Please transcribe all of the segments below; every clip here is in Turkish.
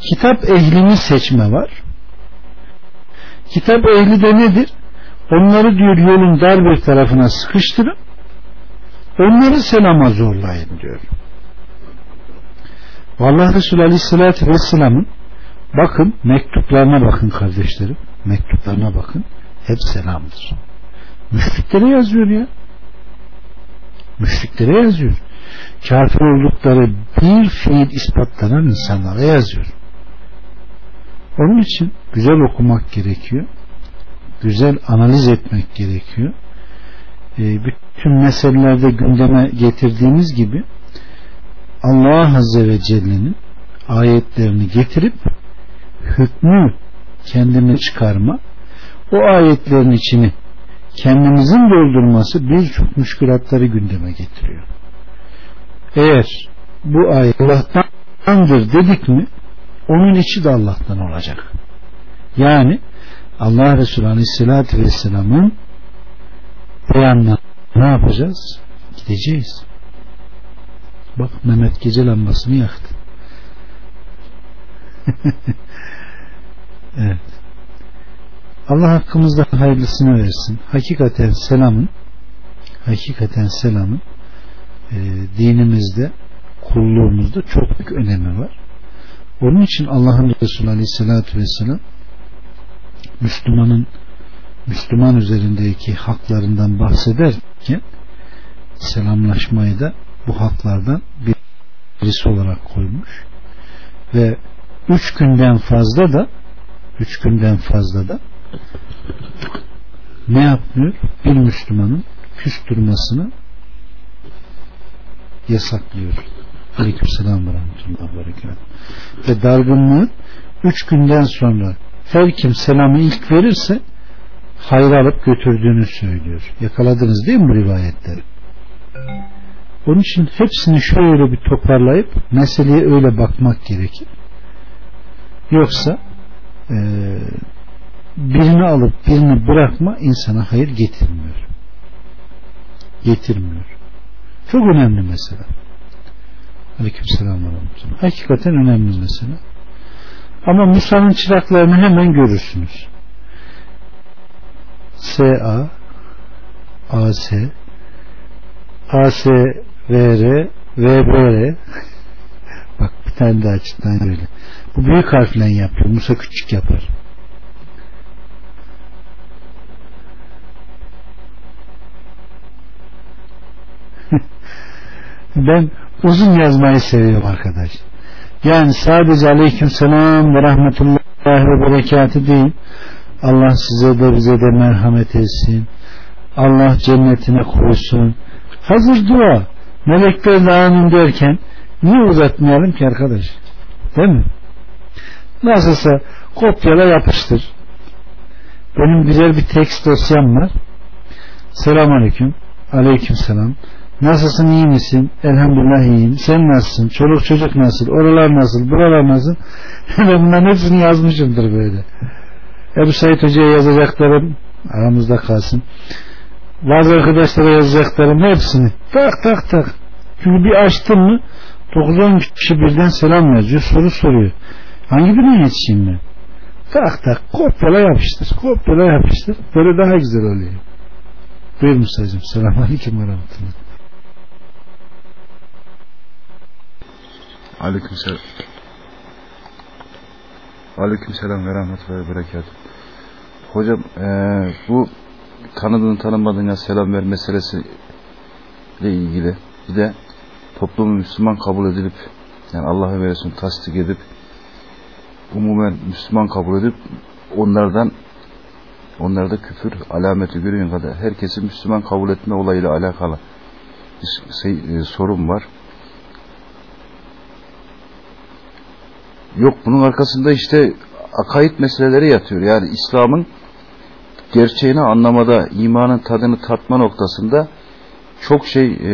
kitap ehlini seçme var. Kitap ehli de nedir? Onları diyor yolun dar bir tarafına sıkıştırın. Onları selama zorlayın diyor. Vallahi Resulü Aleyhisselatü Vesselam'ın bakın mektuplarına bakın kardeşlerim. Mektuplarına bakın. Hep selamdır. Müşriklere yazıyor ya. Müşriklere yazıyor. Kafir oldukları bir fiil ispatlanan insanlara yazıyor. Onun için güzel okumak gerekiyor. Güzel analiz etmek gerekiyor. E, bütün meselelerde gündeme getirdiğimiz gibi Allah Azze ve Celle'nin ayetlerini getirip hükmü kendine çıkarma o ayetlerin içini kendimizin doldurması birçok müşkülatları gündeme getiriyor. Eğer bu ayet Allah'tandır dedik mi onun içi de Allah'tan olacak. Yani Allah Resulü Aleyhisselatü Vesselam'ın beyanına ne yapacağız? Gideceğiz. Bak Mehmet gece lambasını yaktı. evet. Allah hakkımızda hayırlısını versin. Hakikaten selamın hakikaten selamın e, dinimizde kulluğumuzda çok büyük önemi var. Onun için Allah'ın Resulü Aleyhisselatü Vesselam Müslümanın Müslüman üzerindeki haklarından bahsederken selamlaşmayı da bu haklardan birisi olarak koymuş ve üç günden fazla da üç günden fazla da ne yapmıyor? Bir Müslümanın küs durmasını yasaklıyor. Aleykümselam ve rahmetullahi ve berekat. Ve dargınlığın üç günden sonra her kim selamı ilk verirse hayır alıp götürdüğünü söylüyor. Yakaladınız değil mi bu rivayetleri? Onun için hepsini şöyle bir toparlayıp meseleye öyle bakmak gerekir. Yoksa e, birini alıp birini bırakma insana hayır getirmiyor. Getirmiyor. Çok önemli mesela. Aleykümselam ve Hakikaten önemli mesela. Ama Musa'nın çıraklarını hemen görürsünüz. S.A. A.S. A.S. V.R. V.B.R. Bak bir tane daha açıktan öyle. Bu büyük harfle yapıyor. Musa küçük yapar. ben uzun yazmayı seviyorum arkadaş. Yani sadece aleyküm selam ve rahmetullahi ve berekatı değil. Allah size de bize de merhamet etsin. Allah cennetine koysun. Hazır dua. Melekler de amin derken niye uzatmayalım ki arkadaş? Değil mi? Nasılsa kopyala yapıştır. Benim güzel bir tekst dosyam var. Selamun Aleyküm. Aleyküm selam. Nasılsın iyi misin? Elhamdülillah iyiyim. Sen nasılsın? Çoluk çocuk nasıl? Oralar nasıl? Buralar nasıl? ben bunların hepsini yazmışımdır böyle. Ebu Said Hoca'ya yazacaklarım aramızda kalsın. Bazı arkadaşlara yazacaklarım hepsini. Tak tak tak. Çünkü bir açtım mı 9-10 kişi birden selam yazıyor. Soru soruyor. Hangi birine yetişeyim ben? Tak tak kopyala yapıştır. Kopyala yapıştır. Böyle daha güzel oluyor. Buyur Musa'cığım. Selamun Aleyküm ve Rahmetullah. Aleyküm selam. Aleyküm selam ve rahmetullahi ve berekat. Hocam ee, bu tanıdığın tanımadığına selam ver meselesi ile ilgili bir de toplumu Müslüman kabul edilip yani Allah'ı ve Resulü tasdik edip umumen Müslüman kabul edip onlardan onlarda küfür alameti görüyor kadar herkesi Müslüman kabul etme olayıyla alakalı bir şey, e, sorun var. Yok bunun arkasında işte akaid meseleleri yatıyor. Yani İslam'ın gerçeğini anlamada, imanın tadını tatma noktasında çok şey e,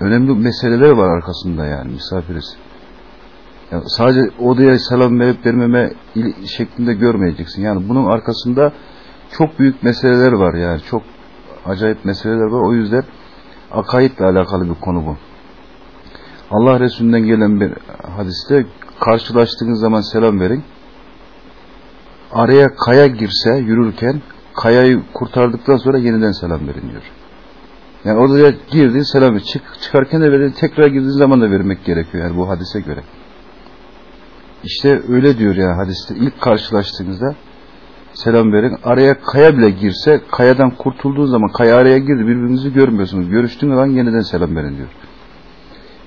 önemli meseleler var arkasında yani misafiriz. Yani sadece odaya selam verip vermeme şeklinde görmeyeceksin. Yani bunun arkasında çok büyük meseleler var yani çok acayip meseleler var. O yüzden akaidle alakalı bir konu bu. Allah Resulü'nden gelen bir hadiste karşılaştığınız zaman selam verin. Araya kaya girse yürürken kayayı kurtardıktan sonra yeniden selam verin diyor. Yani orada girdi selam ver. Çık, çıkarken de verin. Tekrar girdiğiniz zaman da vermek gerekiyor yani bu hadise göre. İşte öyle diyor yani hadiste. ilk karşılaştığınızda selam verin. Araya kaya bile girse kayadan kurtulduğu zaman kaya araya girdi birbirinizi görmüyorsunuz. Görüştüğünüz zaman yeniden selam verin diyor.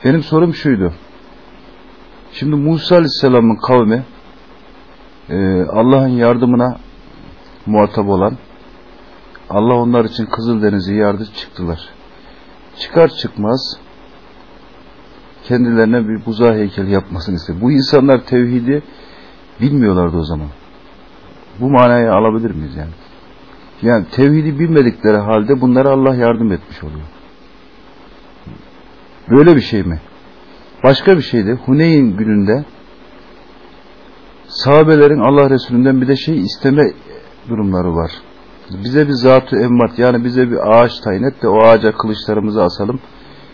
Benim sorum şuydu. Şimdi Musa Aleyhisselam'ın kavmi e, Allah'ın yardımına muhatap olan Allah onlar için Kızıldeniz'i yardı çıktılar. Çıkar çıkmaz kendilerine bir buza heykel yapmasını istedi. Bu insanlar tevhidi bilmiyorlardı o zaman. Bu manayı alabilir miyiz yani? Yani tevhidi bilmedikleri halde bunlara Allah yardım etmiş oluyor. Böyle bir şey mi? Başka bir şeydi. Huneyn gününde sahabelerin Allah Resulü'nden bir de şey isteme durumları var. Bize bir zatı emmat yani bize bir ağaç tayin et de o ağaca kılıçlarımızı asalım.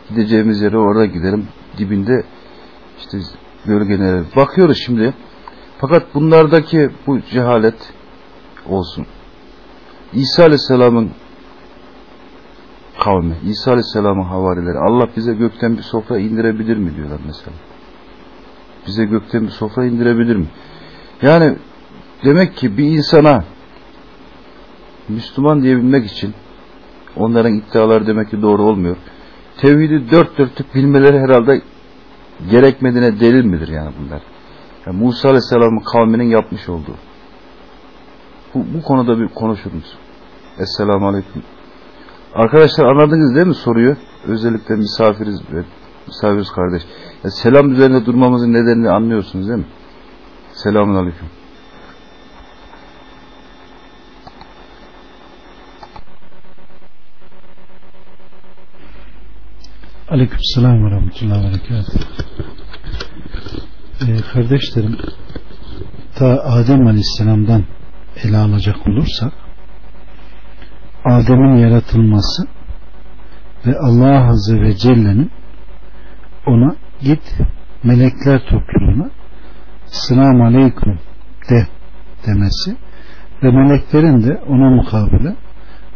Gideceğimiz yere orada gidelim. Dibinde işte gölgelere bakıyoruz şimdi. Fakat bunlardaki bu cehalet olsun. İsa Aleyhisselam'ın kavmi, İsa Aleyhisselam'ın havarileri Allah bize gökten bir sofra indirebilir mi diyorlar mesela. Bize gökten bir sofra indirebilir mi? Yani demek ki bir insana Müslüman diyebilmek için onların iddiaları demek ki doğru olmuyor. Tevhidi dört dörtlük bilmeleri herhalde gerekmediğine delil midir yani bunlar? Yani Musa Aleyhisselam'ın kavminin yapmış olduğu. Bu, bu konuda bir konuşur musun? Esselamu Aleyküm. Arkadaşlar anladınız değil mi soruyu? Özellikle misafiriz, misafiriz kardeş. Yani selam üzerinde durmamızın nedenini anlıyorsunuz değil mi? Selamun Aleyküm. Aleyküm selam ve rahmetullahi ve. Ee, kardeşlerim ta Adem Aleyhisselam'dan ele alacak olursak Adem'in yaratılması ve Allah Azze ve Celle'nin ona git melekler topluluğuna Selamun Aleyküm de demesi ve meleklerin de ona mukabele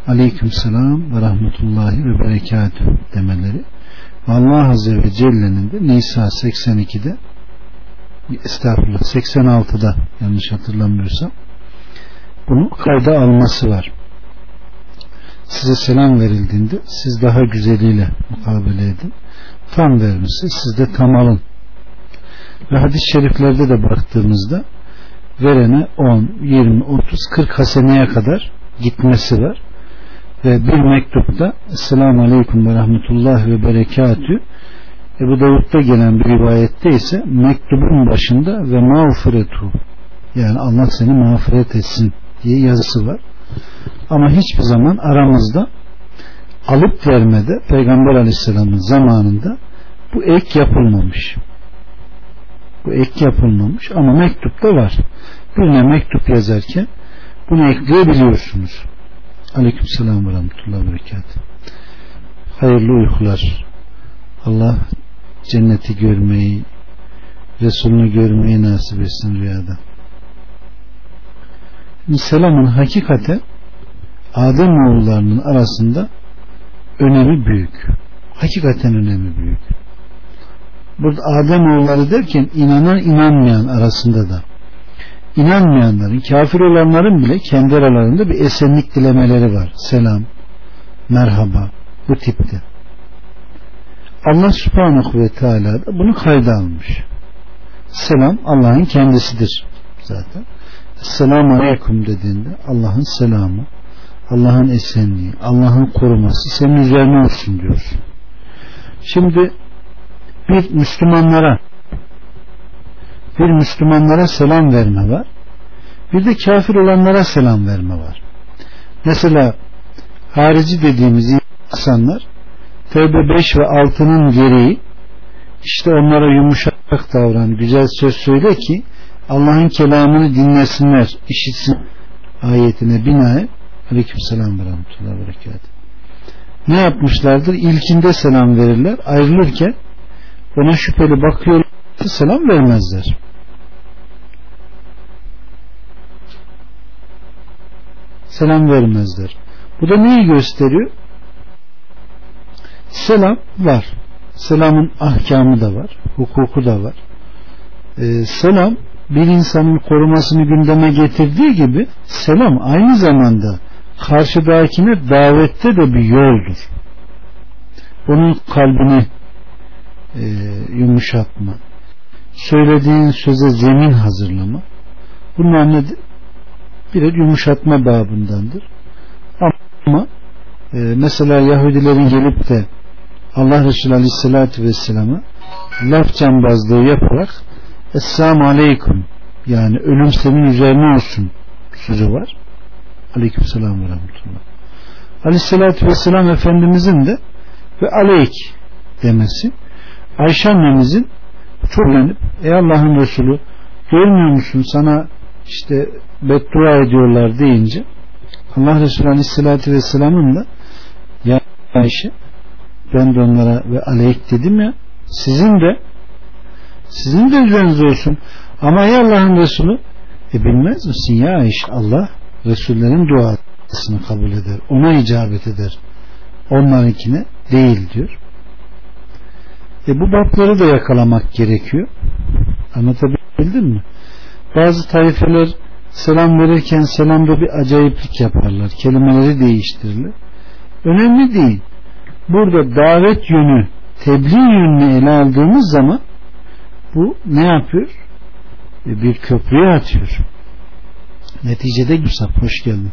Aleyküm Selam ve Rahmetullahi ve Berekatü demeleri Allah Azze ve Celle'nin de Nisa 82'de estağfurullah 86'da yanlış hatırlamıyorsam bunu kayda alması var. Size selam verildiğinde siz daha güzeliyle mukabele edin. Tam vermişse siz de tam alın. Ve hadis-i şeriflerde de baktığımızda verene 10, 20, 30, 40 haseneye kadar gitmesi var ve bir mektupta Esselamu Aleyküm ve Rahmetullah ve Berekatü Ebu Davud'da gelen bir rivayette ise mektubun başında ve mağfiretu yani Allah seni mağfiret etsin diye yazısı var. Ama hiçbir zaman aramızda alıp vermede Peygamber Aleyhisselam'ın zamanında bu ek yapılmamış. Bu ek yapılmamış ama mektupta var. Birine mektup yazarken bunu ekleyebiliyorsunuz. Aleyküm selam ve rahmetullahi berekat. Hayırlı uykular. Allah cenneti görmeyi, Resulünü görmeyi nasip etsin rüyada. Selamın hakikate Adem oğullarının arasında önemi büyük. Hakikaten önemi büyük. Burada Adem oğulları derken inanan inanmayan arasında da inanmayanların, kafir olanların bile kendi aralarında bir esenlik dilemeleri var. Selam, merhaba, bu tipte. Allah subhanahu ve teala da bunu kayda almış. Selam Allah'ın kendisidir zaten. Selamun aleyküm dediğinde Allah'ın selamı, Allah'ın esenliği, Allah'ın koruması senin üzerine olsun diyor. Şimdi bir Müslümanlara bir Müslümanlara selam verme var. Bir de kafir olanlara selam verme var. Mesela harici dediğimiz insanlar Tevbe 5 ve 6'nın gereği işte onlara yumuşak davran, güzel söz söyle ki Allah'ın kelamını dinlesinler, işitsin ayetine binaen Aleyküm selam ve rahmetullahi ve berekat. Ne yapmışlardır? İlkinde selam verirler. Ayrılırken ona şüpheli bakıyorlar selam vermezler. Selam vermezler. Bu da neyi gösteriyor? Selam var. Selamın ahkamı da var. Hukuku da var. Ee, selam bir insanın korumasını gündeme getirdiği gibi selam aynı zamanda karşıdakine davette de bir yoldur. Onun kalbini e, yumuşatma, söylediğin söze zemin hazırlama. Bunlar nedir? Birer yumuşatma babındandır. Ama e, mesela Yahudilerin gelip de Allah Resulü Aleyhisselatü Vesselam'a laf cambazlığı yaparak Esselamu Aleyküm yani ölüm senin üzerine olsun sözü var. Aleyküm selam ve rahmetullah. Aleyhisselatü Vesselam Efendimizin de ve aleyk demesi. Ayşe annemizin çok beğenip ey Allah'ın Resulü görmüyor musun? Sana işte beddua ediyorlar deyince Allah Resulü Aleyhisselatü Vesselam'ın da ya Ayşe ben de onlara ve aleyk dedim ya sizin de sizin de üzerinize olsun. Ama ey Allah'ın Resulü e bilmez misin ya Ayşe Allah Resullerin duasını kabul eder ona icabet eder. Onlarınkine değil diyor. E bu bapları da yakalamak gerekiyor. Anlatabildim mi? Bazı tayfeler selam verirken selamda bir acayiplik yaparlar. Kelimeleri değiştirirler önemli değil. Burada davet yönü tebliğ yönünü ele aldığımız zaman bu ne yapıyor? E, bir köprüye atıyor neticede Musab hoş geldin.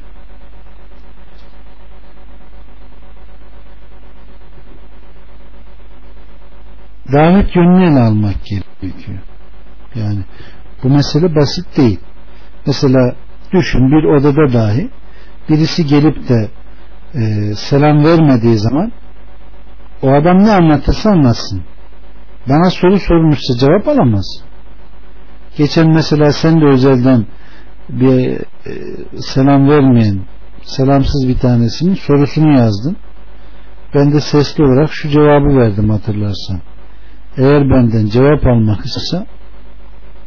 Davet yönünü ele almak gerekiyor. Yani bu mesele basit değil. Mesela düşün bir odada dahi birisi gelip de e, selam vermediği zaman o adam ne anlatırsa anlatsın. Bana soru sormuşsa cevap alamaz. Geçen mesela sen de özelden bir e, selam vermeyen selamsız bir tanesinin sorusunu yazdın ben de sesli olarak şu cevabı verdim hatırlarsan. Eğer benden cevap almak istiyorsa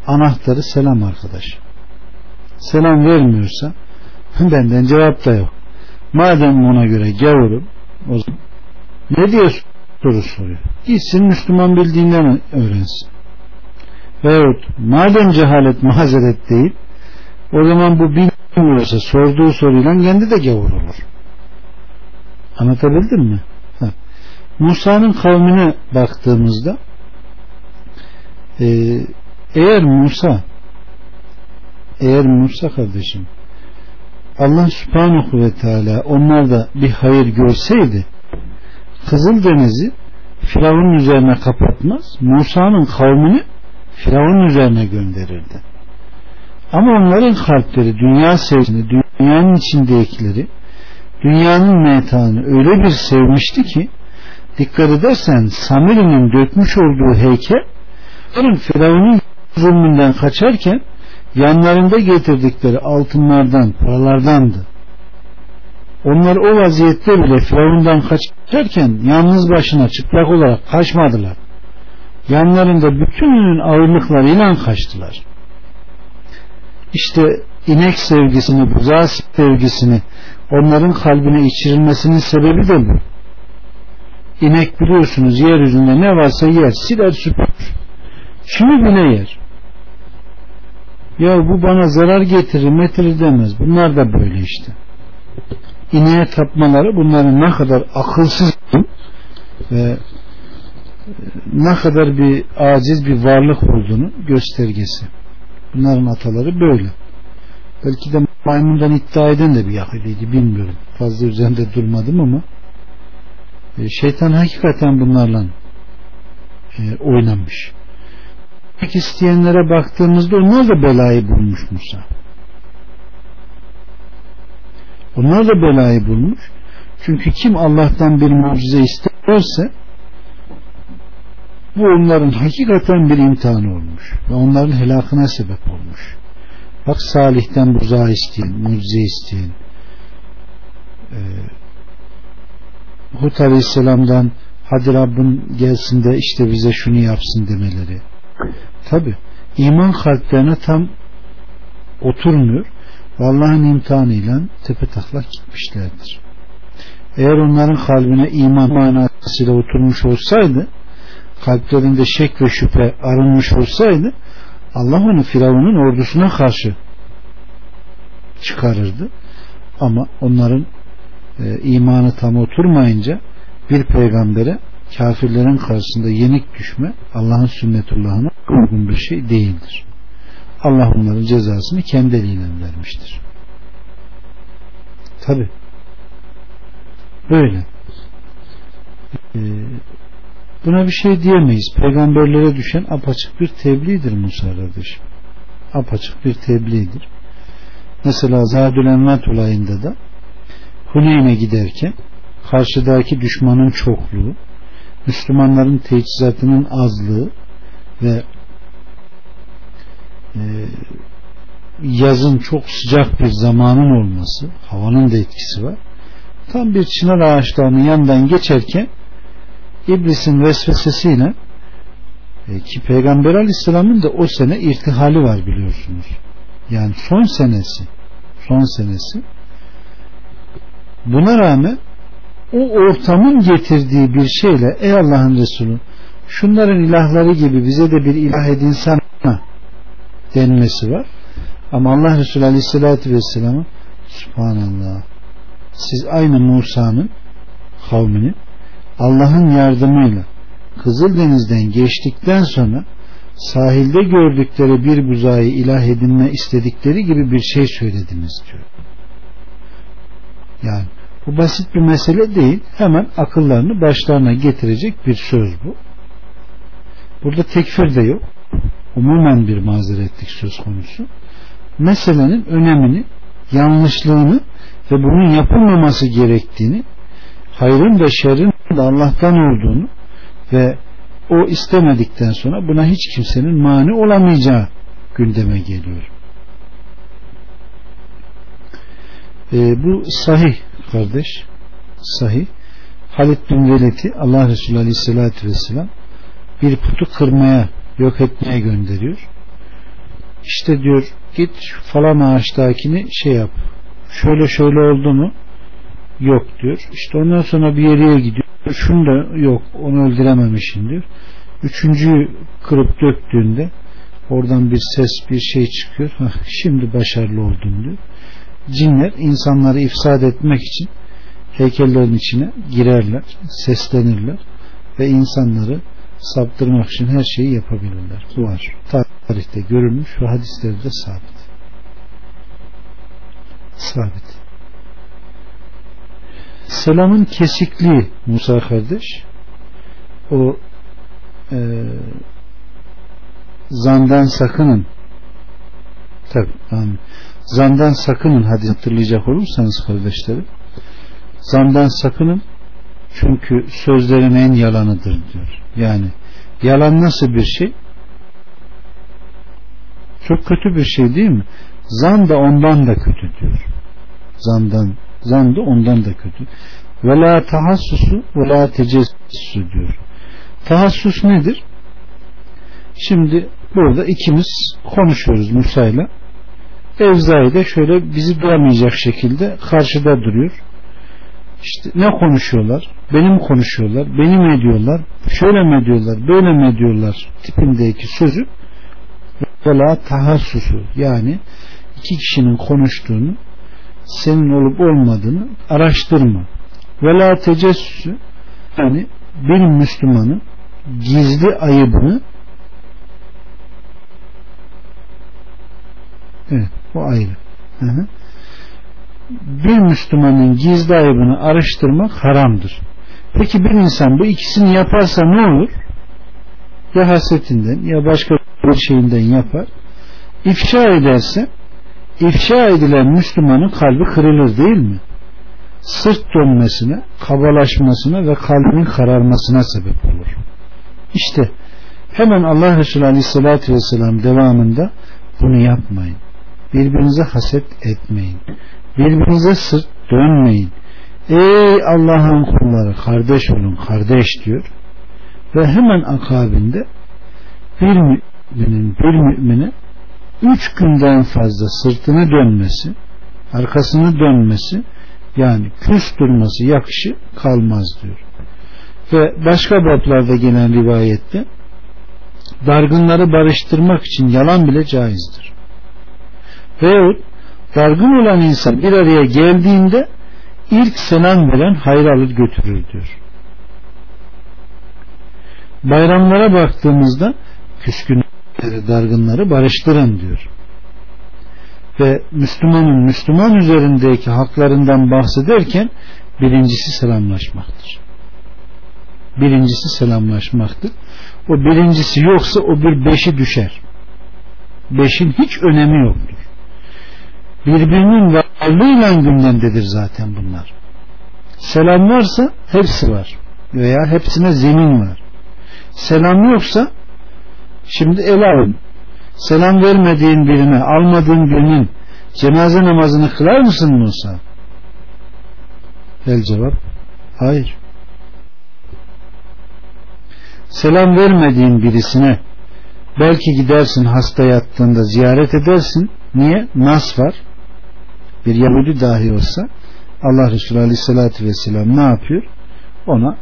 anahtarı selam arkadaş. Selam vermiyorsa benden cevap da yok. Madem ona göre gavurum o zaman ne diye soru soruyor? Gitsin Müslüman bildiğinden öğrensin. Veyahut madem cehalet mazeret değil o zaman bu bilmiyorsa sorduğu soruyla kendi de gavur olur. Anlatabildim mi? Musa'nın kavmine baktığımızda e, eğer Musa eğer Musa kardeşim Allah subhanahu ve teala onlarda bir hayır görseydi Kızıldeniz'i Firavun üzerine kapatmaz Musa'nın kavmini Firavun üzerine gönderirdi ama onların kalpleri dünya sevgisini dünyanın içindekileri dünyanın metağını öyle bir sevmişti ki dikkat edersen Samiri'nin dökmüş olduğu heykel onların Firavun'un zulmünden kaçarken yanlarında getirdikleri altınlardan, paralardandı. Onlar o vaziyette bile Firavun'dan kaçarken yalnız başına çıplak olarak kaçmadılar. Yanlarında bütün ağırlıklarıyla kaçtılar. İşte inek sevgisini, buzağı sevgisini onların kalbine içirilmesinin sebebi de bu. İnek biliyorsunuz yeryüzünde ne varsa yer, siler süpürür. Şunu bile yer. Ya bu bana zarar getirir, metirir demez. Bunlar da böyle işte. İneğe tapmaları bunların ne kadar akılsız ve ne kadar bir aciz bir varlık olduğunu göstergesi. Bunların ataları böyle. Belki de maymundan iddia eden de bir Yahudiydi bilmiyorum. Fazla üzerinde durmadım ama e, şeytan hakikaten bunlarla e, oynamış etmek isteyenlere baktığımızda onlar da belayı bulmuş Musa. Onlar da belayı bulmuş. Çünkü kim Allah'tan bir mucize isterse bu onların hakikaten bir imtihanı olmuş ve onların helakına sebep olmuş. Bak Salih'ten buzağı isteyen, mucize isteyen e, Hud Aleyhisselam'dan hadi Rabbin gelsin de işte bize şunu yapsın demeleri Tabi iman kalplerine tam oturmuyor. Allah'ın imtihanıyla tepe taklak gitmişlerdir. Eğer onların kalbine iman manasıyla oturmuş olsaydı kalplerinde şek ve şüphe arınmış olsaydı Allah onu Firavun'un ordusuna karşı çıkarırdı. Ama onların e, imanı tam oturmayınca bir peygambere kafirlerin karşısında yenik düşme Allah'ın sünnetullahına uygun bir şey değildir. Allah onların cezasını kendi eliyle vermiştir. Tabi. Böyle. Ee, buna bir şey diyemeyiz. Peygamberlere düşen apaçık bir tebliğdir Musa kardeşim. Apaçık bir tebliğdir. Mesela Zadül Envat olayında da Huneyn'e giderken karşıdaki düşmanın çokluğu, Müslümanların teçhizatının azlığı ve e, yazın çok sıcak bir zamanın olması, havanın da etkisi var. Tam bir çınar ağaçlarının yanından geçerken iblisin vesvesesiyle e, ki Peygamber Aleyhisselam'ın da o sene irtihali var biliyorsunuz. Yani son senesi son senesi buna rağmen o ortamın getirdiği bir şeyle ey Allah'ın Resulü şunların ilahları gibi bize de bir ilah edinsana denmesi var. Ama Allah Resulü Aleyhisselatü Vesselam'a Subhanallah siz aynı Musa'nın kavminin Allah'ın yardımıyla Kızıldeniz'den geçtikten sonra sahilde gördükleri bir buzağı ilah edinme istedikleri gibi bir şey söylediniz diyor. Yani bu basit bir mesele değil. Hemen akıllarını başlarına getirecek bir söz bu. Burada tekfir de yok. Umumen bir mazeretlik söz konusu. Meselenin önemini, yanlışlığını ve bunun yapılmaması gerektiğini, hayrın ve şerrin de Allah'tan olduğunu ve o istemedikten sonra buna hiç kimsenin mani olamayacağı gündeme geliyor. Ee, bu sahih kardeş sahih Halid bin Velid'i Allah Resulü Aleyhisselatü Vesselam bir putu kırmaya yok etmeye gönderiyor. İşte diyor git falan ağaçtakini şey yap. Şöyle şöyle oldu mu? Yok diyor. İşte ondan sonra bir yere gidiyor. Şunu da yok onu öldürememişim diyor. Üçüncüyü kırıp döktüğünde oradan bir ses bir şey çıkıyor. Hah, şimdi başarılı oldum diyor. Cinler insanları ifsad etmek için heykellerin içine girerler, seslenirler ve insanları saptırmak için her şeyi yapabilirler. Bu var. Tarihte görülmüş ve hadislerde sabit. Sabit. Selamın kesikliği Musa kardeş. O e, zandan sakının. Tabi yani zandan sakının hadi hatırlayacak olursanız kardeşlerim zandan sakının çünkü sözlerin en yalanıdır diyor. Yani yalan nasıl bir şey? Çok kötü bir şey değil mi? Zan da ondan da kötü diyor. Zandan zan da ondan da kötü. Ve la tahassusu ve la tecessüsü diyor. Tahassus nedir? Şimdi burada ikimiz konuşuyoruz Musa'yla. Evzai de şöyle bizi duramayacak şekilde karşıda duruyor. İşte ne konuşuyorlar? Benim konuşuyorlar benim ediyorlar şöyle mi ediyorlar böyle mi ediyorlar tipindeki sözü vela tahassusu yani iki kişinin konuştuğunu senin olup olmadığını araştırma vela tecessüsü yani bir Müslümanın gizli ayıbını evet bu ayrı hı hı bir Müslümanın gizli ayıbını araştırmak haramdır. Peki bir insan bu ikisini yaparsa ne olur? Ya hasetinden ya başka bir şeyinden yapar. İfşa ederse ifşa edilen Müslümanın kalbi kırılır değil mi? Sırt dönmesine, kabalaşmasına ve kalbinin kararmasına sebep olur. İşte hemen Allah Resulü Aleyhisselatü Vesselam devamında bunu yapmayın. Birbirinize haset etmeyin birbirinize sırt dönmeyin ey Allah'ın kulları kardeş olun kardeş diyor ve hemen akabinde bir müminin bir mümine üç günden fazla sırtını dönmesi arkasını dönmesi yani küs durması yakışı kalmaz diyor. Ve başka bablarda gelen rivayette dargınları barıştırmak için yalan bile caizdir. Veyahut dargın olan insan bir araya geldiğinde ilk selam veren hayır alır götürür diyor. Bayramlara baktığımızda küskünleri, dargınları barıştırın diyor. Ve Müslümanın Müslüman üzerindeki haklarından bahsederken birincisi selamlaşmaktır. Birincisi selamlaşmaktır. O birincisi yoksa o bir beşi düşer. Beşin hiç önemi yoktur. Birbirinin varlığıyla gündemdedir zaten bunlar. Selam varsa hepsi var. Veya hepsine zemin var. Selam yoksa şimdi el alın. Selam vermediğin birine, almadığın birinin cenaze namazını kılar mısın Musa? El cevap hayır. Selam vermediğin birisine belki gidersin hasta yattığında ziyaret edersin. Niye? Nas var. Bir Yahudi dahi olsa Allah Resulü Aleyhisselatü Vesselam ne yapıyor? Ona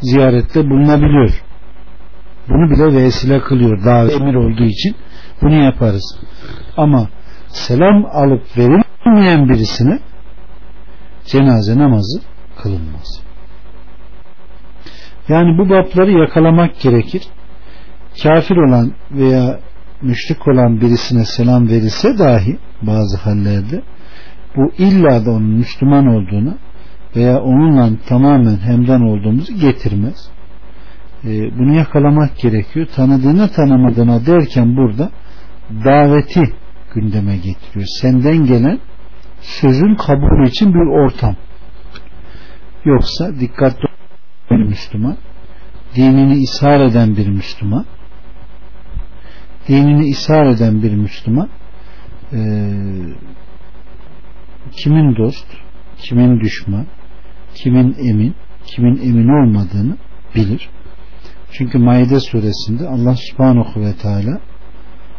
ziyarette bulunabiliyor. Bunu bile vesile kılıyor. Davet emir olduğu için bunu yaparız. Ama selam alıp verilmeyen birisine cenaze namazı kılınmaz. Yani bu babları yakalamak gerekir. Kafir olan veya müşrik olan birisine selam verilse dahi bazı hallerde bu illa da onun Müslüman olduğunu veya onunla tamamen hemden olduğumuzu getirmez. Ee, bunu yakalamak gerekiyor. Tanıdığına tanımadığına derken burada daveti gündeme getiriyor. Senden gelen sözün kabulü için bir ortam. Yoksa dikkatli bir Müslüman, dinini ishar eden bir Müslüman, dinini ishar eden bir Müslüman, e, kimin dost, kimin düşman, kimin emin, kimin emin olmadığını bilir. Çünkü Maide suresinde Allah subhanahu ve teala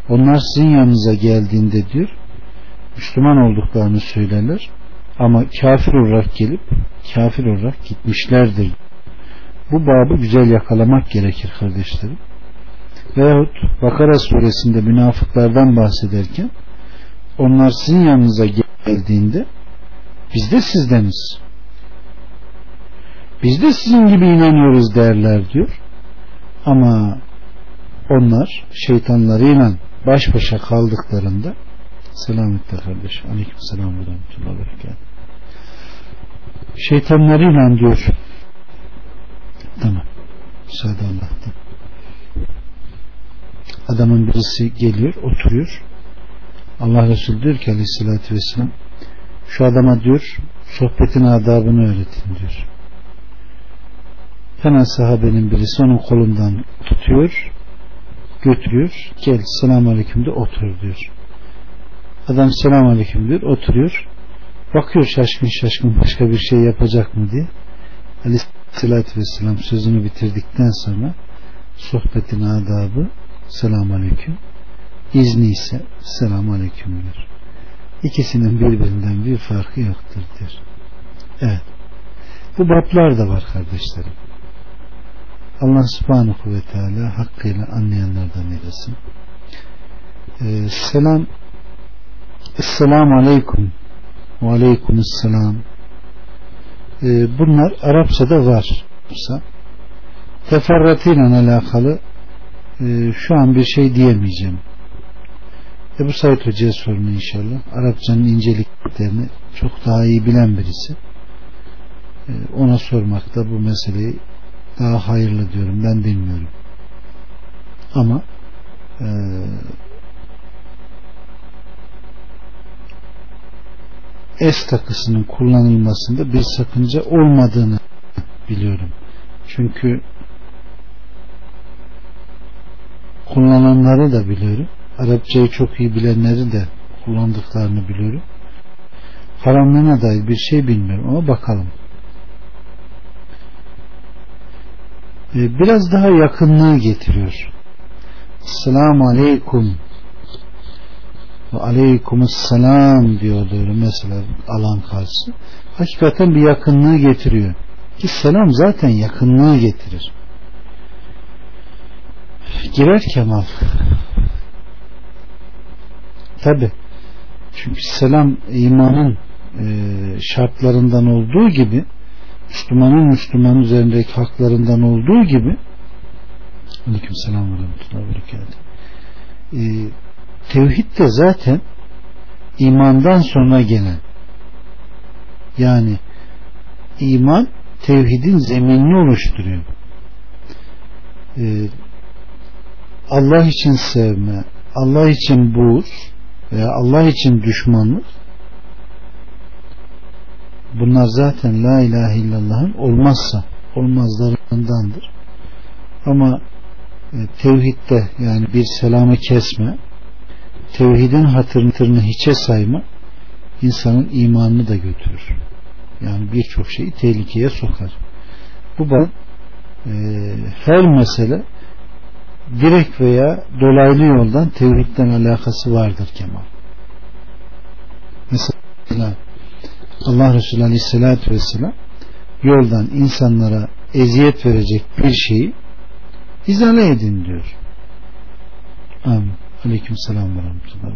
onlar sizin yanınıza geldiğinde diyor Müslüman olduklarını söylerler ama kafir olarak gelip kafir olarak gitmişlerdir. Bu babı güzel yakalamak gerekir kardeşlerim. Veyahut Bakara suresinde münafıklardan bahsederken onlar sizin yanınıza geldiğinde biz de sizdeniz. Biz de sizin gibi inanıyoruz derler diyor. Ama onlar şeytanlarıyla baş başa kaldıklarında selametle kardeş aleyküm selam ve rahmetullahi şeytanlarıyla diyor tamam müsaade Allah'tan adamın birisi geliyor oturuyor. Allah Resulü diyor ki aleyhissalatü vesselam şu adama diyor sohbetin adabını öğretin diyor hemen sahabenin birisi onun kolundan tutuyor götürüyor. Gel selamun aleyküm de otur diyor. Adam selamun aleyküm diyor oturuyor. Bakıyor şaşkın şaşkın başka bir şey yapacak mı diye. Aleyhissalatü vesselam sözünü bitirdikten sonra sohbetin adabı selamun aleyküm izni ise selamun aleyküm diyor. İkisinin birbirinden bir farkı yoktur diyor. Evet. Bu bablar da var kardeşlerim Allah subhanahu ve teala hakkıyla anlayanlardan eylesin. Ee, selam Esselamu aleyküm ve aleykümselam ee, bunlar Arapçada var. Teferratıyla alakalı e, şu an bir şey diyemeyeceğim. Ebu Said Hoca'ya sorun inşallah. Arapçanın inceliklerini çok daha iyi bilen birisi. Ee, ona sormakta bu meseleyi daha hayırlı diyorum ben bilmiyorum. Ama e, es takısının kullanılmasında bir sakınca olmadığını biliyorum. Çünkü kullananları da biliyorum. Arapçayı çok iyi bilenleri de kullandıklarını biliyorum. Haramlarına dair bir şey bilmiyorum ama bakalım Ee, biraz daha yakınlığı getiriyor. Selamun Aleyküm Aleykümselam diyor öyle mesela alan karşı. Hakikaten bir yakınlığı getiriyor. Ki selam zaten yakınlığı getirir. Girer Kemal. Tabi. Çünkü selam imanın e, şartlarından olduğu gibi Müslümanın Müslüman üzerindeki haklarından olduğu gibi Aleyküm selam ve rahmetullahi ve e, tevhid de zaten imandan sonra gelen yani iman tevhidin zeminini oluşturuyor. Ee, Allah için sevme, Allah için buğz veya Allah için düşmanlık bunlar zaten la ilahe illallah'ın olmazsa olmazlarındandır. Ama e, tevhidde yani bir selamı kesme tevhidin hatırını hiçe sayma insanın imanını da götürür. Yani birçok şeyi tehlikeye sokar. Bu bak e, her mesele direkt veya dolaylı yoldan tevhidden alakası vardır Kemal. Mesela Allah Resulü Aleyhisselatü Vesselam yoldan insanlara eziyet verecek bir şeyi izale edin diyor. Amin. Aleyküm selam ve rahmetullahi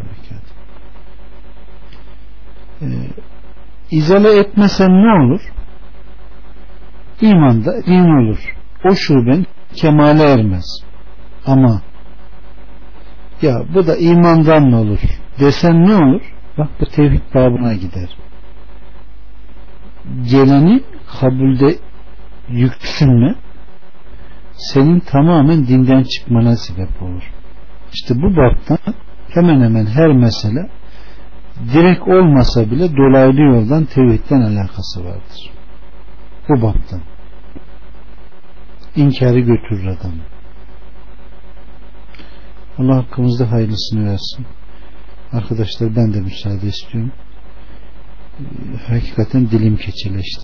ee, izale etmesen ne olur? İmanda din olur. O şuben kemale ermez. Ama ya bu da imandan ne olur desen ne olur? Bak bu tevhid babına gider. Geleni kabulde yüksünme senin tamamen dinden çıkmana sebep olur. İşte bu baktan hemen hemen her mesele direkt olmasa bile dolaylı yoldan tevhidden alakası vardır. Bu baktan. İnkarı götürür adamı. Allah hakkımızda hayırlısını versin. Arkadaşlar ben de müsaade istiyorum. Hakikaten dilim keçeleşti.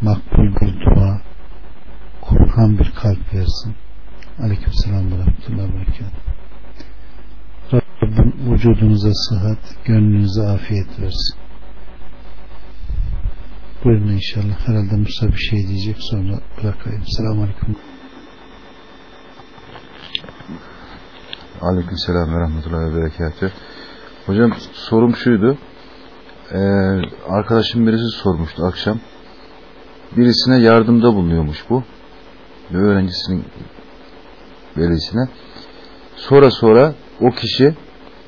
makbul bir dua korkan bir kalp versin. Aleyküm selam ve rahmetullahi ve Rabbim vücudunuza sıhhat gönlünüze afiyet versin buyurun inşallah herhalde Musa bir şey diyecek sonra bırakayım selamun aleyküm Aleyküm selam ve rahmetullahi ve berekatü. Hocam sorum şuydu. Ee, arkadaşım birisi sormuştu akşam birisine yardımda bulunuyormuş bu. Bir öğrencisinin velisine. Sonra sonra o kişi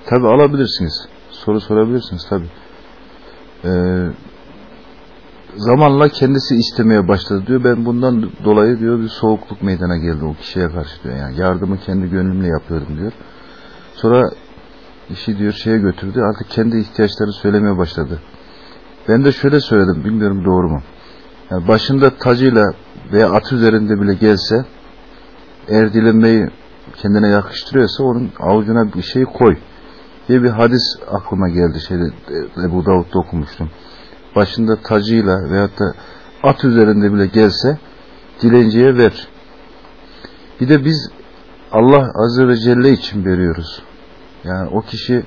tabi alabilirsiniz. Soru sorabilirsiniz tabi. Ee, zamanla kendisi istemeye başladı diyor. Ben bundan dolayı diyor bir soğukluk meydana geldi o kişiye karşı diyor. Yani yardımı kendi gönlümle yapıyordum diyor. Sonra işi diyor şeye götürdü. Artık kendi ihtiyaçlarını söylemeye başladı. Ben de şöyle söyledim. Bilmiyorum doğru mu? yani başında tacıyla veya at üzerinde bile gelse eğer dilenmeyi kendine yakıştırıyorsa onun avucuna bir şey koy diye bir hadis aklıma geldi şeyde Ebu Davud'da okumuştum. Başında tacıyla veyahut da at üzerinde bile gelse dilenciye ver. Bir de biz Allah Azze ve Celle için veriyoruz. Yani o kişi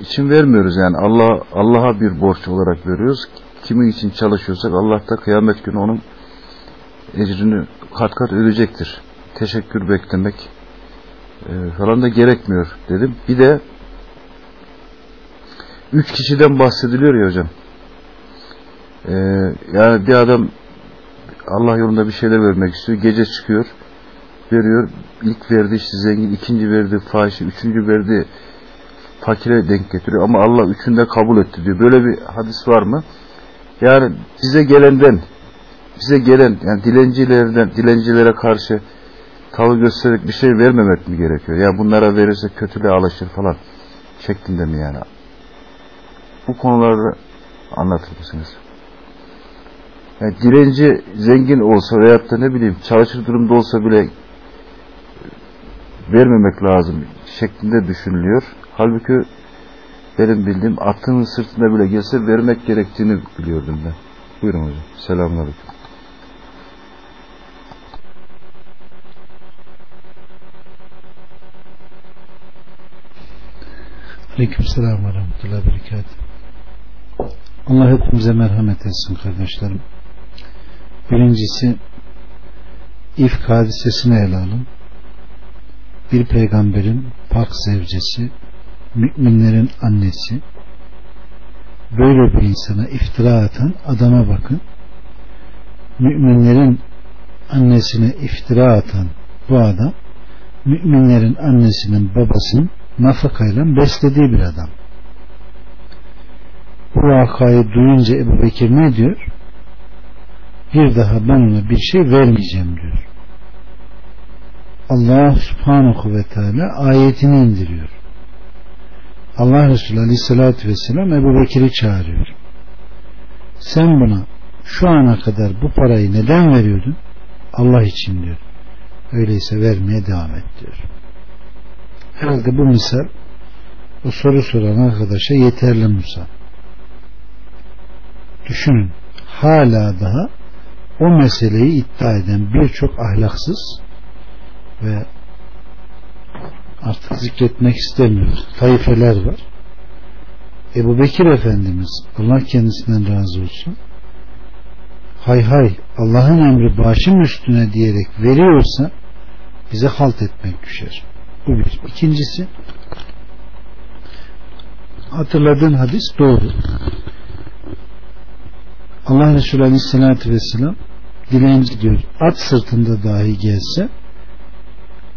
için vermiyoruz yani Allah Allah'a bir borç olarak veriyoruz kimin için çalışıyorsak Allah da kıyamet günü onun ecrini kat kat ödeyecektir. Teşekkür beklemek e, falan da gerekmiyor dedim. Bir de üç kişiden bahsediliyor ya hocam. E, yani bir adam Allah yolunda bir şeyler vermek istiyor. Gece çıkıyor veriyor. İlk verdi işte zengin, ikinci verdi fahişe, üçüncü verdi fakire denk getiriyor. Ama Allah üçünde kabul etti diyor. Böyle bir hadis var mı? Yani bize gelenden bize gelen yani dilencilerden dilencilere karşı tavır göstererek bir şey vermemek mi gerekiyor? Ya bunlara verirse kötülüğe alışır falan şeklinde mi yani? Bu konuları anlatır mısınız? Yani dilenci zengin olsa veyahut da ne bileyim çalışır durumda olsa bile vermemek lazım şeklinde düşünülüyor. Halbuki benim bildiğim atının sırtında bile gelse vermek gerektiğini biliyordum ben. Buyurun hocam. Selamünaleyküm. Aleyküm selam ve rahmetullahi berekat. Allah hepimize merhamet etsin kardeşlerim. Birincisi İfk hadisesini ele alın. Bir peygamberin pak zevcesi, müminlerin annesi, böyle bir insana iftira atan adama bakın. Müminlerin annesine iftira atan bu adam, müminlerin annesinin babasının nafakayla beslediği bir adam. Bu vakayı duyunca Ebu Bekir ne diyor? Bir daha ben ona bir şey vermeyeceğim diyor. Allah subhanahu ve teala ayetini indiriyor. Allah Resulü aleyhissalatü vesselam Ebu Bekir'i çağırıyor. Sen buna şu ana kadar bu parayı neden veriyordun? Allah için diyor. Öyleyse vermeye devam et diyor. Herhalde bu misal o soru soran arkadaşa yeterli misal. Düşünün hala daha o meseleyi iddia eden birçok ahlaksız ve artık zikretmek istemiyoruz. Tayfeler var. Ebu Bekir Efendimiz Allah kendisinden razı olsun hay hay Allah'ın emri başım üstüne diyerek veriyorsa bize halt etmek düşer. Bu bir. İkincisi hatırladığın hadis doğru. Allah Resulü Aleyhisselatü Vesselam dilenci diyor at sırtında dahi gelse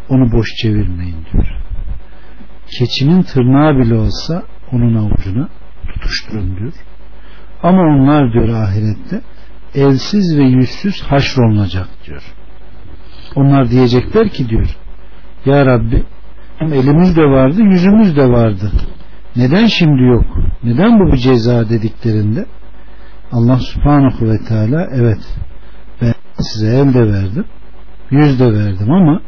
onu boş çevirmeyin diyor. Keçinin tırnağı bile olsa onun avucuna tutuşturun diyor. Ama onlar diyor ahirette elsiz ve yüzsüz haşrolunacak diyor. Onlar diyecekler ki diyor Ya Rabbi hem elimiz de vardı yüzümüz de vardı. Neden şimdi yok? Neden bu bir ceza dediklerinde Allah subhanahu ve teala evet ben size el de verdim yüz de verdim ama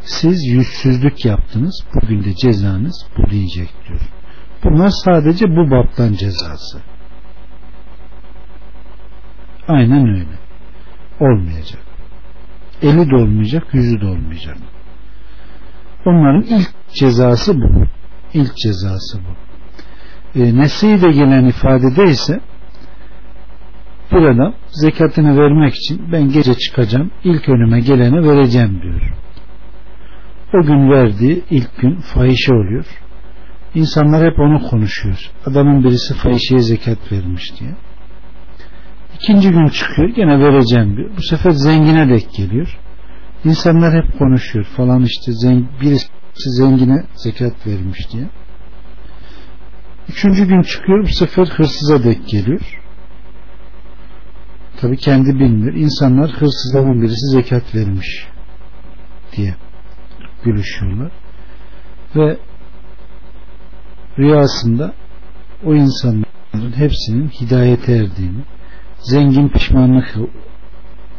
siz yüzsüzlük yaptınız bugün de cezanız bu diyecek diyor. Bunlar sadece bu baptan cezası. Aynen öyle. Olmayacak. Eli de olmayacak, yüzü de olmayacak. Onların ilk cezası bu. İlk cezası bu. E, Nesi'de gelen ifadede ise bir adam zekatını vermek için ben gece çıkacağım ilk önüme gelene vereceğim diyor. O gün verdiği ilk gün fahişe oluyor. İnsanlar hep onu konuşuyor. Adamın birisi fahişeye zekat vermiş diye. İkinci gün çıkıyor gene vereceğim diyor. Bu sefer zengine dek geliyor. İnsanlar hep konuşuyor falan işte zeng birisi zengine zekat vermiş diye. Üçüncü gün çıkıyor bu sefer hırsıza dek geliyor. Tabi kendi bilmiyor. İnsanlar hırsızların birisi zekat vermiş diye gülüşüyorlar. Ve rüyasında o insanların hepsinin hidayete erdiğini, zengin pişmanlık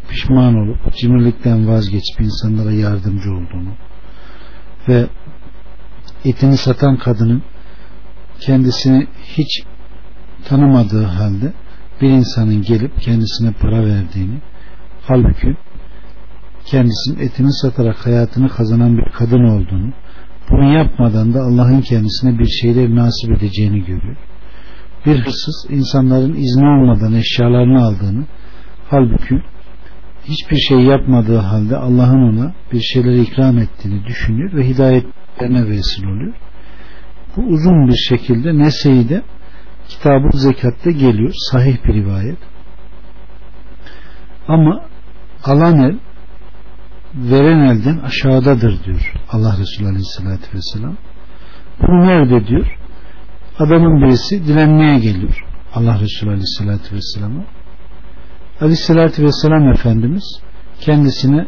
pişman olup cimrilikten vazgeçip insanlara yardımcı olduğunu ve etini satan kadının kendisini hiç tanımadığı halde bir insanın gelip kendisine para verdiğini halbuki kendisinin etini satarak hayatını kazanan bir kadın olduğunu bunu yapmadan da Allah'ın kendisine bir şeyler nasip edeceğini görüyor. Bir hırsız insanların izni olmadan eşyalarını aldığını halbuki hiçbir şey yapmadığı halde Allah'ın ona bir şeyler ikram ettiğini düşünüyor ve hidayetlerine vesile oluyor. Bu uzun bir şekilde Nese'yi kitabı zekatta geliyor. Sahih bir rivayet. Ama alan el veren elden aşağıdadır diyor Allah Resulü Aleyhisselatü Vesselam. Bunu nerede diyor? Adamın birisi dilenmeye geliyor Allah Resulü Aleyhisselatü Vesselam'a. Aleyhisselatü Vesselam Efendimiz kendisine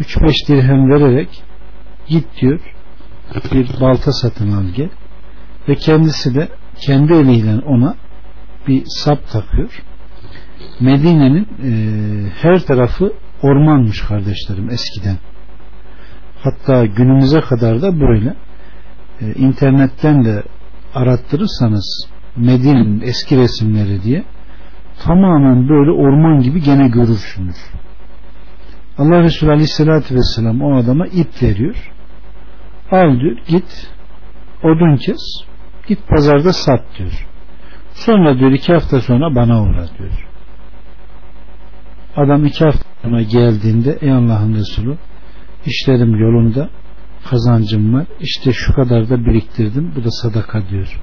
3-5 dirhem vererek git diyor bir balta satın al gel ve kendisi de kendi eliyle ona bir sap takıyor. Medine'nin e, her tarafı ormanmış kardeşlerim eskiden. Hatta günümüze kadar da böyle. E, internetten de arattırırsanız Medine'nin eski resimleri diye tamamen böyle orman gibi gene görürsünüz. Allah Resulü Aleyhisselatü Vesselam o adama ip veriyor. Al diyor git odun kes git pazarda sat diyor. Sonra diyor iki hafta sonra bana uğra diyor. Adam iki hafta sonra geldiğinde ey Allah'ın Resulü işlerim yolunda kazancım var. İşte şu kadar da biriktirdim. Bu da sadaka diyor.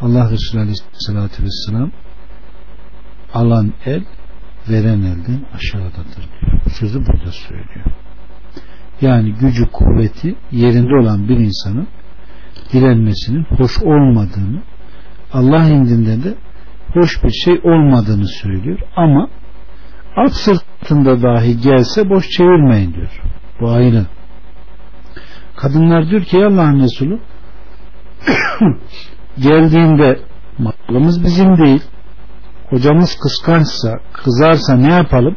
Allah Resulü Aleyhisselatü Vesselam alan el veren elden aşağıdadır diyor. Sözü burada söylüyor. Yani gücü kuvveti yerinde olan bir insanın dilenmesinin hoş olmadığını Allah indinde de hoş bir şey olmadığını söylüyor ama at sırtında dahi gelse boş çevirmeyin diyor. Bu ayrı. Kadınlar diyor ki Allah'ın Resulü geldiğinde malımız bizim değil kocamız kıskançsa kızarsa ne yapalım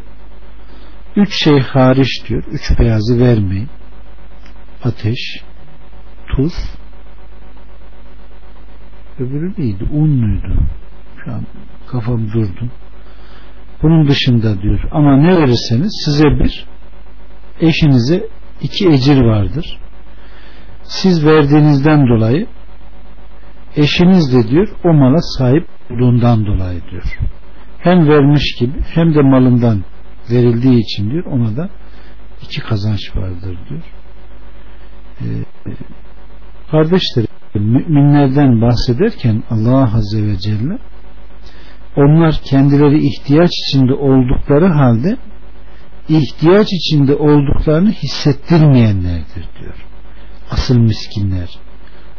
üç şey hariç diyor üç beyazı vermeyin ateş tuz öbürü neydi unluydu şu an kafam durdu bunun dışında diyor ama ne verirseniz size bir eşinize iki ecir vardır siz verdiğinizden dolayı eşiniz de diyor o mala sahip olduğundan dolayı diyor. Hem vermiş gibi hem de malından verildiği için diyor ona da iki kazanç vardır diyor. Ee, kardeşlerim müminlerden bahsederken Allah Azze ve Celle onlar kendileri ihtiyaç içinde oldukları halde ihtiyaç içinde olduklarını hissettirmeyenlerdir diyor. Asıl miskinler,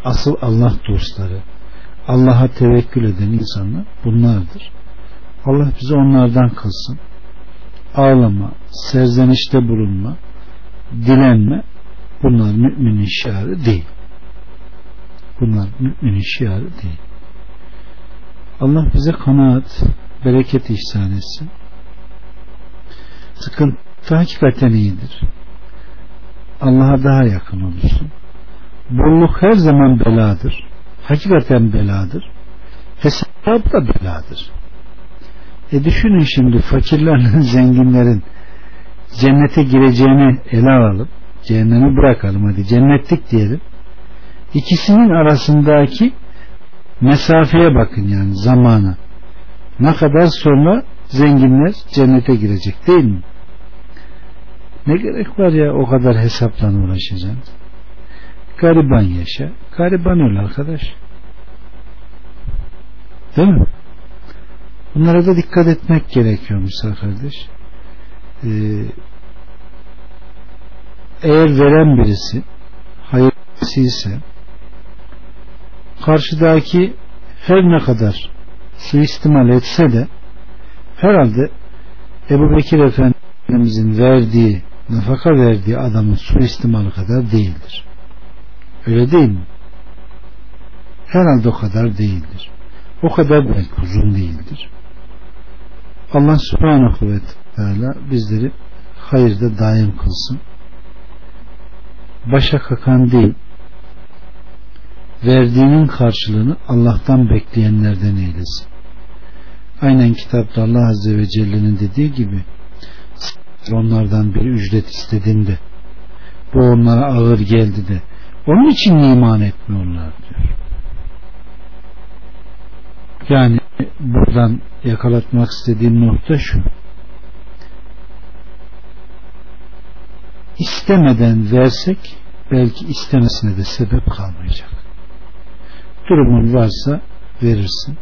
asıl Allah dostları, Allah'a tevekkül eden insanlar bunlardır. Allah bizi onlardan kılsın. Ağlama, serzenişte bulunma, dilenme bunlar müminin şiarı değil. Bunlar müminin şiarı değil. Allah bize kanaat, bereket ihsan etsin. Sıkıntı hakikaten iyidir. Allah'a daha yakın olursun. Bolluk her zaman beladır hakikaten beladır. Hesap da beladır. E düşünün şimdi fakirlerin, zenginlerin cennete gireceğini ele alalım. Cehennemi bırakalım hadi cennetlik diyelim. İkisinin arasındaki mesafeye bakın yani zamana. Ne kadar sonra zenginler cennete girecek değil mi? Ne gerek var ya o kadar hesapla uğraşacaksın? Gariban yaşa. Gariban öl arkadaş. Değil mi? Bunlara da dikkat etmek gerekiyor Musa kardeş. Ee, eğer veren birisi hayırlısı ise karşıdaki her ne kadar suistimal etse de herhalde Ebu Bekir Efendimizin verdiği nafaka verdiği adamın suistimalı kadar değildir. Öyle değil mi? Herhalde o kadar değildir. O kadar belki uzun değildir. Allah subhanahu ve teala bizleri hayırda daim kılsın. Başa kakan değil, verdiğinin karşılığını Allah'tan bekleyenlerden eylesin. Aynen kitapta Allah Azze ve Celle'nin dediği gibi onlardan bir ücret istediğinde bu onlara ağır geldi de onun için iman etmiyorlar diyor. Yani buradan yakalatmak istediğim nokta şu. İstemeden versek belki istemesine de sebep kalmayacak. Durumun varsa verirsin.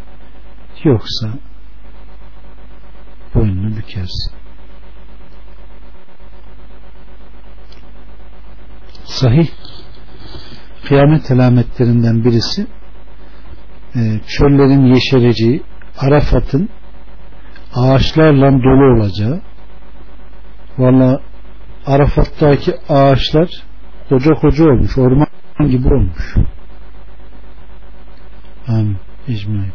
Yoksa boynunu bükersin. Sahih kıyamet alametlerinden birisi e, çöllerin yeşereceği Arafat'ın ağaçlarla dolu olacağı valla Arafat'taki ağaçlar koca koca olmuş orman gibi olmuş amin. İcmaî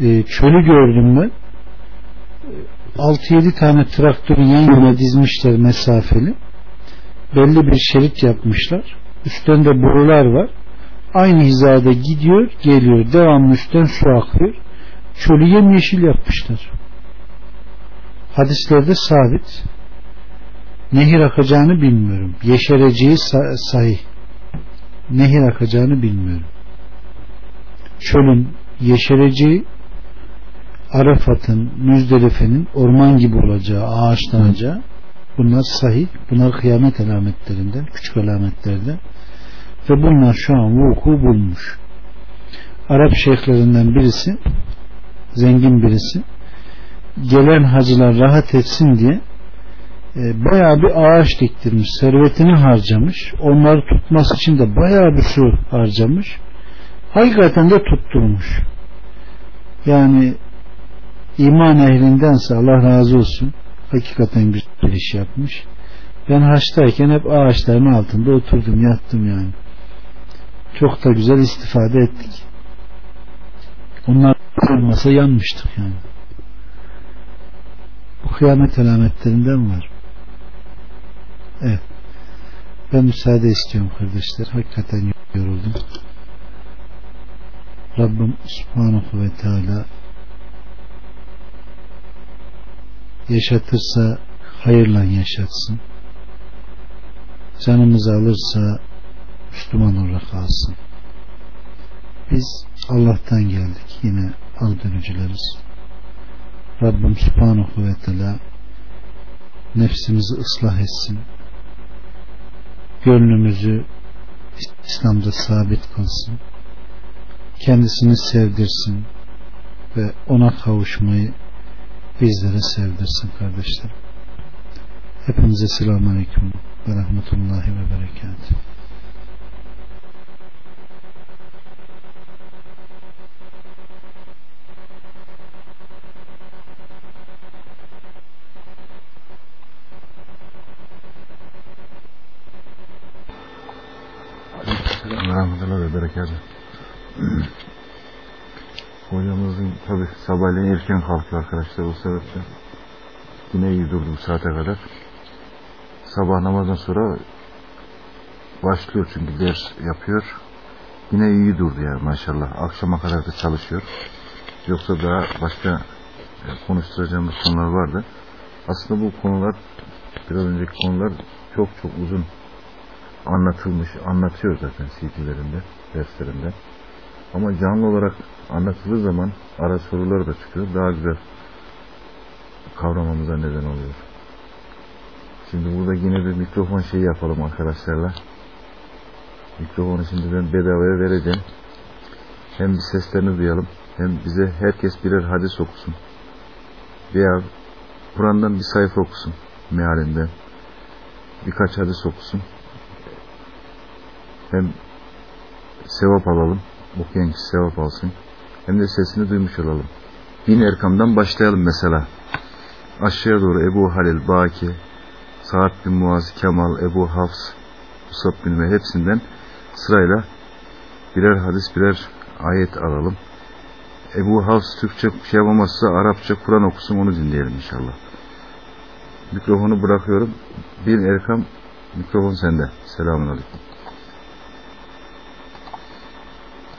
e, çölü gördüm ben 6-7 tane traktörü yan yana dizmişler mesafeli. Belli bir şerit yapmışlar. Üstten de borular var. aynı hizada gidiyor geliyor. Devamlı üstten su akıyor. Çölü yemyeşil yapmışlar. Hadislerde sabit. Nehir akacağını bilmiyorum. Yeşereceği sahih nehir akacağını bilmiyorum çölün yeşereceği Arafat'ın, Müzdelife'nin orman gibi olacağı, ağaçlanacağı bunlar sahih. Bunlar kıyamet alametlerinden, küçük alametlerden ve bunlar şu an vuku bulmuş. Arap şeyhlerinden birisi zengin birisi gelen hacılar rahat etsin diye e, bayağı bir ağaç diktirmiş servetini harcamış onları tutması için de bayağı bir su harcamış hakikaten de tutturmuş? Yani iman ehlindense Allah razı olsun hakikaten güzel iş yapmış. Ben haçtayken hep ağaçların altında oturdum yattım yani. Çok da güzel istifade ettik. Onlar olmasa yanmıştık yani. Bu kıyamet alametlerinden var. Evet. Ben müsaade istiyorum kardeşler. Hakikaten yoruldum Rabbim Subhanahu ve Teala yaşatırsa hayırla yaşatsın. Canımızı alırsa Müslüman olarak alsın. Biz Allah'tan geldik. Yine al dönücüleriz Rabbim Subhanahu ve Teala nefsimizi ıslah etsin. Gönlümüzü İslam'da sabit kılsın kendisini sevdirsin ve ona kavuşmayı bizlere sevdirsin kardeşlerim. Hepinize selamun aleyküm ve rahmetullahi ve berekatuhu. Sabahleyin erken kalkıyor arkadaşlar o sebeple. Yine iyi durdu bu saate kadar. Sabah namazdan sonra başlıyor çünkü ders yapıyor. Yine iyi durdu yani maşallah. Akşama kadar da çalışıyor. Yoksa daha başka konuşturacağımız konular vardı. Aslında bu konular biraz önceki konular çok çok uzun anlatılmış, anlatıyor zaten CD'lerinde, derslerinde. Ama canlı olarak anlatıldığı zaman ara sorular da çıkıyor. Daha güzel kavramamıza neden oluyor. Şimdi burada yine bir mikrofon şeyi yapalım arkadaşlarla. Mikrofonu şimdi ben bedavaya vereceğim. Hem bir seslerini duyalım hem bize herkes birer hadis okusun. Veya Kur'an'dan bir sayfa okusun mealinden. Birkaç hadis okusun. Hem sevap alalım okuyan kişi sevap alsın. Hem de sesini duymuş olalım. Bin Erkam'dan başlayalım mesela. Aşağıya doğru Ebu Halil, Baki, Saad bin Muaz, Kemal, Ebu Hafs, Musab bin ve hepsinden sırayla birer hadis, birer ayet alalım. Ebu Hafs Türkçe şey yapamazsa Arapça Kur'an okusun onu dinleyelim inşallah. Mikrofonu bırakıyorum. Bin Erkam mikrofon sende. Selamun Aleyküm.